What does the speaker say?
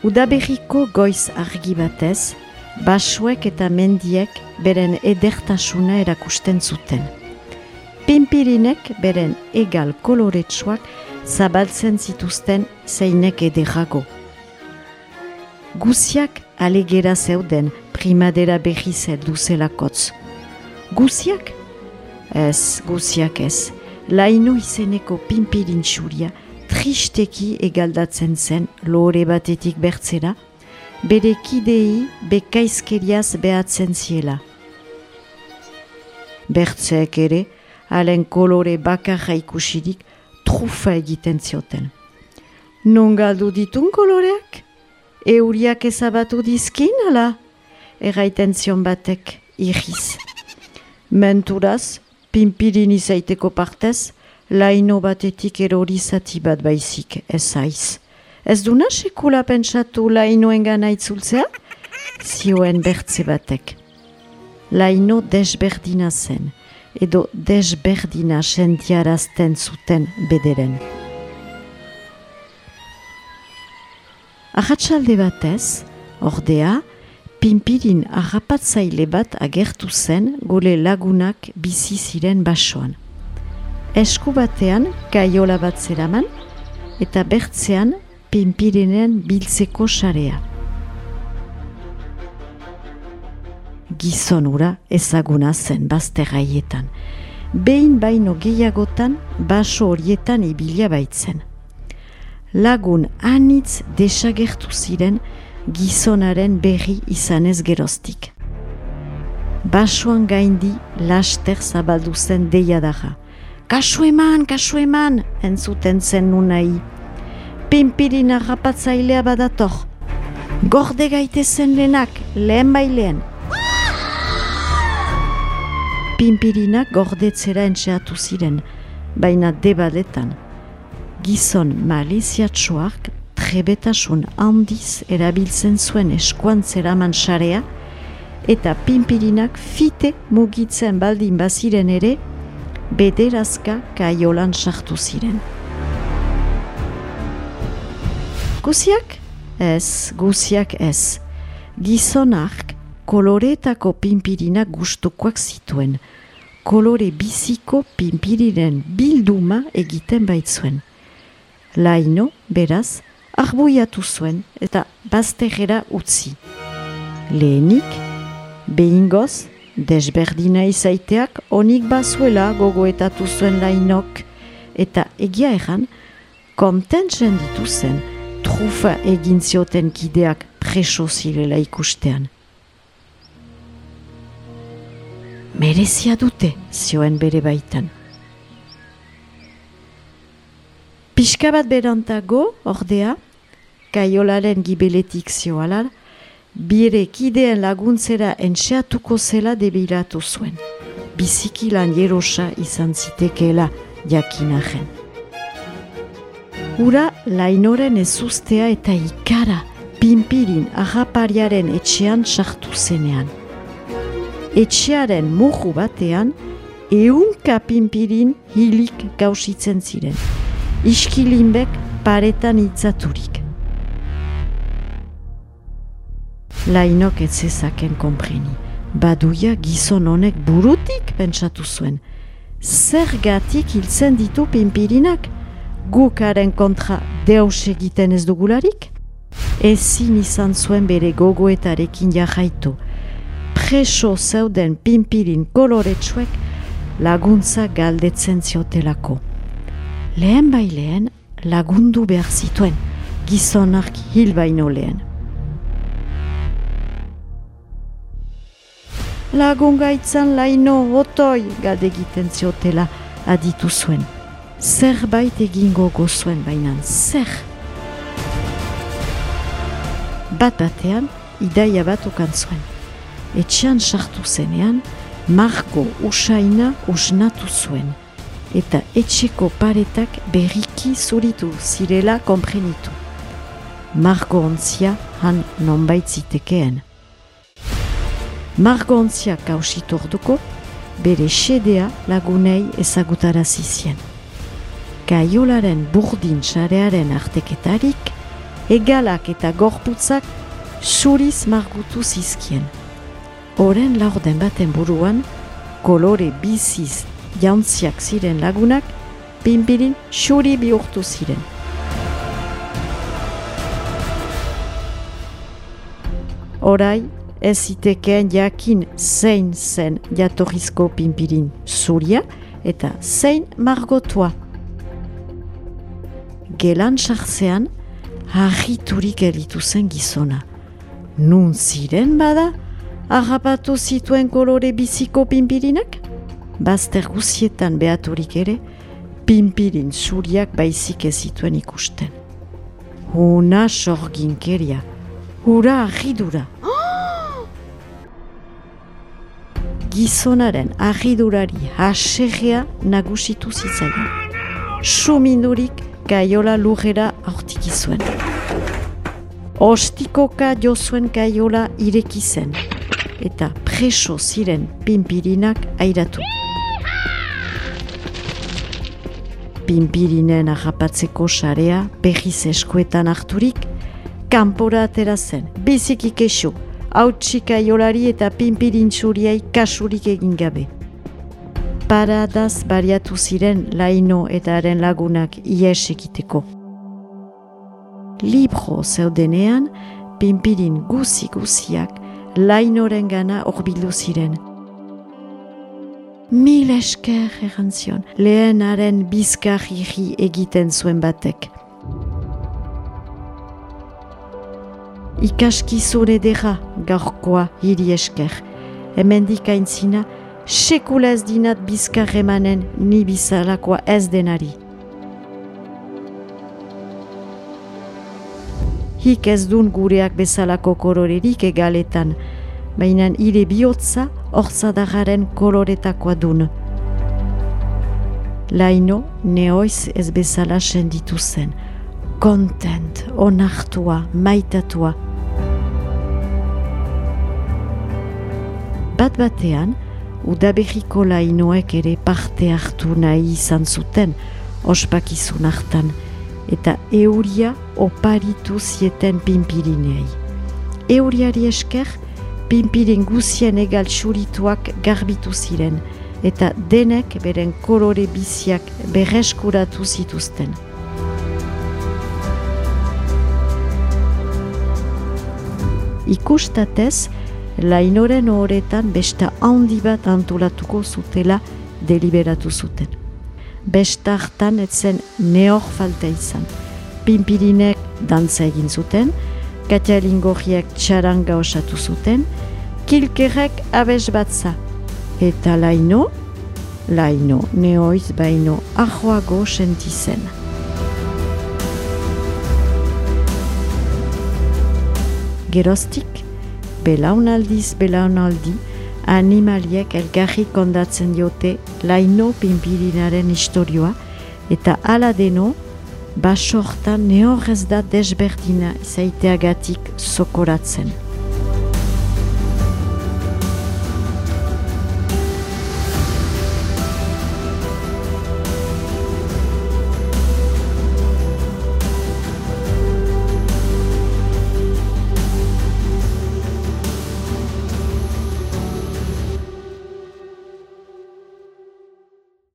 Udaberriko goiz argi batez, basuek eta mendiek beren edertasuna erakusten zuten. Pimpirinek beren egal koloretsuak zabaltzen zituzten zeinek ederrago. Guziak alegera zeuden primadera behi zeldu zelakotz. Guziak? Ez, guziak ez. Laino izeneko pimpirin txuria tristeki egaldatzen zen lore batetik bertzera, bere kidei bekaizkeriaz behatzen ziela. Bertzeek ere, alen kolore bakarra ikusirik, trufa egiten zioten. Non galdu ditun koloreak? Euriak ezabatu dizkin, ala? Erraiten zion batek, irriz. Menturaz, pimpirin izaiteko partez, laino batetik erori zati bat baizik, ez aiz. Ez duna sekula pentsatu lainoen gana itzultzea? Zioen bertze batek. Laino desberdina zen, edo desberdina sentiarazten zuten bederen. Arratxalde batez, ordea, pimpirin arrapatzaile bat agertu zen gole lagunak bizi ziren basoan. Esku batean gaiola bat zeraman eta bertzean pimpirinen biltzeko sarea. Gizon ura ezaguna zen bazterraietan. Behin baino gehiagotan baso horietan ibilia baitzen. Lagun anitz desagertu ziren gizonaren berri izanez geroztik. Basoan gaindi laster zabaldu zen deia daga. Kasu eman, kasu eman, entzuten zen nunai. Pimpirin arrapatzailea badator. Gorde gaitezen lehenak, lehen bailean. Pimpirinak gordetzera entxeatu ziren, baina debaletan. Gizon maliziatxoak trebetasun handiz erabiltzen zuen eskuan zeraman sarea, eta pimpirinak fite mugitzen baldin baziren ere, bederazka kaiolan sartu ziren. Guziak? Ez, guziak ez. Gizonak koloretako pimpirinak gustukoak zituen. Kolore biziko pimpiriren bilduma egiten baitzuen. Laino, beraz, arbuiatu zuen eta baztegera utzi. Lehenik, behingoz, desberdina izaiteak onik bazuela gogoetatu zuen lainok eta egia erran, kontentzen ditu zen trufa egin zioten kideak preso zirela ikustean. Merezia dute zioen bere baitan. Piska bat berantago, ordea, kaiolaren gibeletik zioalar, bire kideen laguntzera entxeatuko zela debilatu zuen. Biziki lan jerosa izan zitekeela jakinaren. Ura lainoren ezustea eta ikara pimpirin ahapariaren etxean sartu zenean. Etxearen mohu batean, eunka pimpirin hilik gausitzen ziren. Iskilinbek paretan itzaturik. Lainok ez zezaken kompreni. Baduia gizon honek burutik pentsatu zuen. Zergatik hiltzen ditu pimpirinak? Gukaren kontra deus egiten ez dugularik? Ezin izan zuen bere gogoetarekin jarraitu. Preso zeuden pimpirin koloretsuek laguntza galdetzen ziotelako. Lehen bai lehen lagundu behar zituen gizonak hil baino lehen. Lagun gaitzan laino otoi galdegiten ziotela aditu zuen. Zerbait egingo gozuen bainan, zer? Bat batean, idaia bat okan zuen. Etxean sartu zenean, Margo usaina usnatu zuen. Eta etxeko paretak berriki zuritu zirela komprenitu. Margo ontzia han nonbait zitekeen. Margo ontzia kausit orduko, bere xedea lagunei ezagutara zizien. Kaiolaren burdin xarearen arteketarik, egalak eta gorputzak suriz margutu zizkien. Horen laurden baten buruan, kolore biziz jauntziak ziren lagunak, pinpirin suri bihurtu ziren. Horai, ez zitekeen jakin zein zen jatorrizko pinpirin zuria eta zein margotua. Gelan sartzean, harriturik elitu zen gizona. Nun ziren bada, harrapatu zituen kolore biziko pinpirinak? Bazter guzietan behaturik ere, pinpirin zuriak baizik ez zituen ikusten. Una sorginkeria, hura arridura. Gizonaren arridurari haserrea nagusitu zitzaion. Sumindurik gaiola lurrera aurtik izuen. Ostikoka jo zuen gaiola ireki zen, eta preso ziren pinpirinak airatu. Pinpirinen ahapatzeko sarea behiz eskuetan harturik, kanpora atera zen, biziki kexo, hautsika jolari eta pinpirintzuriai kasurik egin gabe. Paradaz bariatu ziren laino eta haren lagunak ies egiteko. Libro zeudenean, pinpirin guzi-guziak lainoren gana horbildu ziren. Mil esker errantzion, lehen haren bizkar egiten zuen batek. Ikaskizun edera gaurkoa hiri esker. Hemen dikaintzina, sekula ez dinat bizkar emanen ni bizalakoa ez denari. Hik ez dun gureak bezalako kolorerik egaletan, baina ire bihotza orzadararen koloretakoa dun. Laino neoiz ez bezala senditu zen, kontent, onartua, maitatua, bat batean, udaberriko lainoek ere parte hartu nahi izan zuten ospakizun hartan, eta euria oparitu zieten pinpirinei. Euriari esker, pinpirin guzien egal txurituak garbitu ziren, eta denek beren kolore biziak berreskuratu zituzten. Ikustatez, lainoren horretan besta handi bat antolatuko zutela deliberatu zuten. Besta hartan etzen neor falta izan. Pimpirinek dantza egin zuten, katialingorriak txaranga osatu zuten, kilkerrek abes batza. Eta laino, laino neoiz baino ahoago sentizen. Gerostik, belaunaldiz belaunaldi animaliek elgarri kondatzen diote laino pinpirinaren istorioa eta ala deno basortan neorrez da desberdina izaiteagatik sokoratzen.